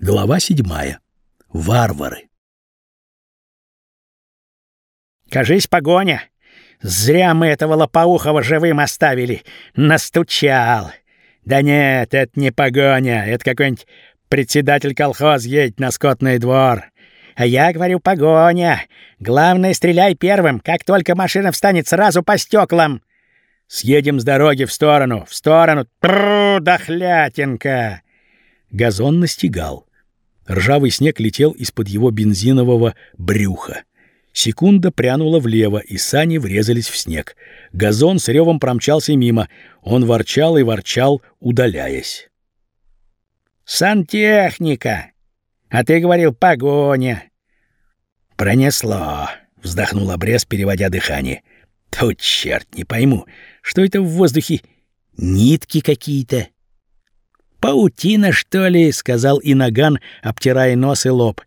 Глава седьмая. Варвары. «Кажись, погоня! Зря мы этого лопоухого живым оставили! Настучал! Да нет, это не погоня, это какой-нибудь председатель колхоз едет на скотный двор. А я говорю, погоня! Главное, стреляй первым, как только машина встанет сразу по стеклам!» «Съедем с дороги в сторону, в сторону! Тру, дохлятинка!» Газон настигал. Ржавый снег летел из-под его бензинового брюха. Секунда прянула влево, и сани врезались в снег. Газон с ревом промчался мимо. Он ворчал и ворчал, удаляясь. «Сантехника! А ты говорил, погоня!» «Пронесло!» — вздохнул обрез, переводя дыхание. «Тут черт, не пойму, что это в воздухе? Нитки какие-то?» «Паутина, что ли?» — сказал Инаган, обтирая нос и лоб.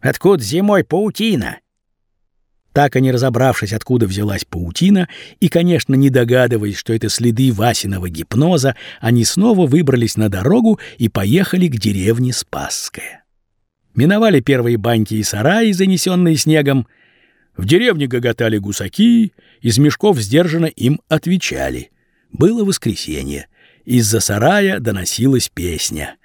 «Откуда зимой паутина?» Так и не разобравшись, откуда взялась паутина, и, конечно, не догадываясь, что это следы Васиного гипноза, они снова выбрались на дорогу и поехали к деревне Спасская. Миновали первые баньки и сараи, занесенные снегом. В деревне гоготали гусаки, из мешков сдержанно им отвечали. Было воскресенье — из-за сарая доносилась песня.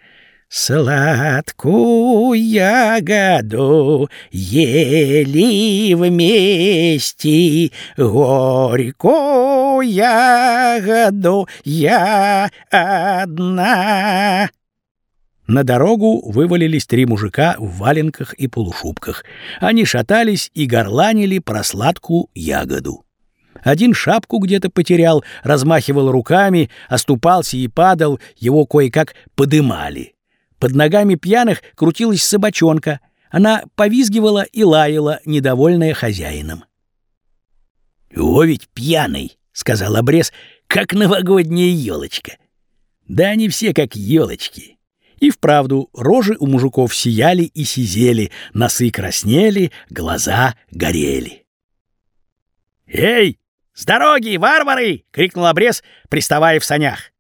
Сладкую ягоду ели вместе, горькую ягоду я одна. На дорогу вывалились три мужика в валенках и полушубках. Они шатались и горланили про сладкую ягоду. Один шапку где-то потерял, размахивал руками, оступался и падал, его кое-как подымали. Под ногами пьяных крутилась собачонка. Она повизгивала и лаяла, недовольная хозяином. «О, ведь пьяный!» — сказал обрез, — «как новогодняя елочка». Да они все как елочки. И вправду, рожи у мужиков сияли и сизели, носы краснели, глаза горели. «Эй, «С дороги, варвары!» — крикнул обрез, приставая в санях.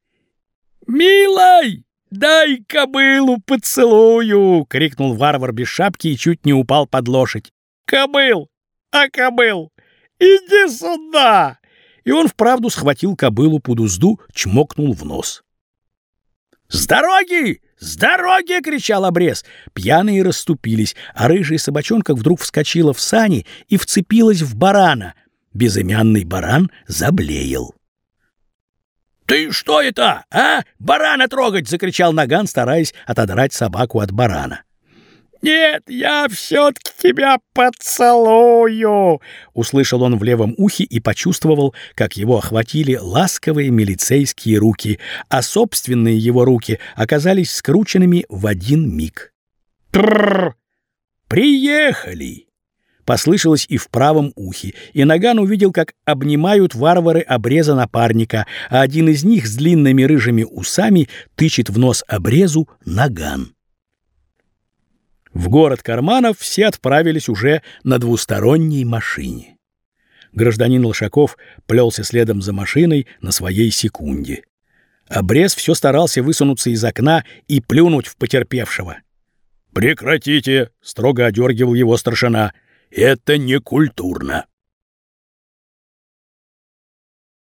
«Милой, дай кобылу поцелую!» — крикнул варвар без шапки и чуть не упал под лошадь. «Кобыл! А кобыл! Иди сюда!» И он вправду схватил кобылу под узду, чмокнул в нос. «С дороги! С дороги!» — кричал обрез. Пьяные расступились, а рыжая собачонка вдруг вскочила в сани и вцепилась в барана — Безымянный баран заблеял. «Ты что это, а? Барана трогать!» — закричал Наган, стараясь отодрать собаку от барана. «Нет, я все-таки тебя поцелую!» Услышал он в левом ухе и почувствовал, как его охватили ласковые милицейские руки, а собственные его руки оказались скрученными в один миг. «Трррр! Приехали!» Послышалось и в правом ухе, и Наган увидел, как обнимают варвары обреза напарника, а один из них с длинными рыжими усами тычет в нос обрезу Наган. В город Карманов все отправились уже на двусторонней машине. Гражданин Лошаков плелся следом за машиной на своей секунде. Обрез все старался высунуться из окна и плюнуть в потерпевшего. «Прекратите!» — строго одергивал его старшина. Это не культурно.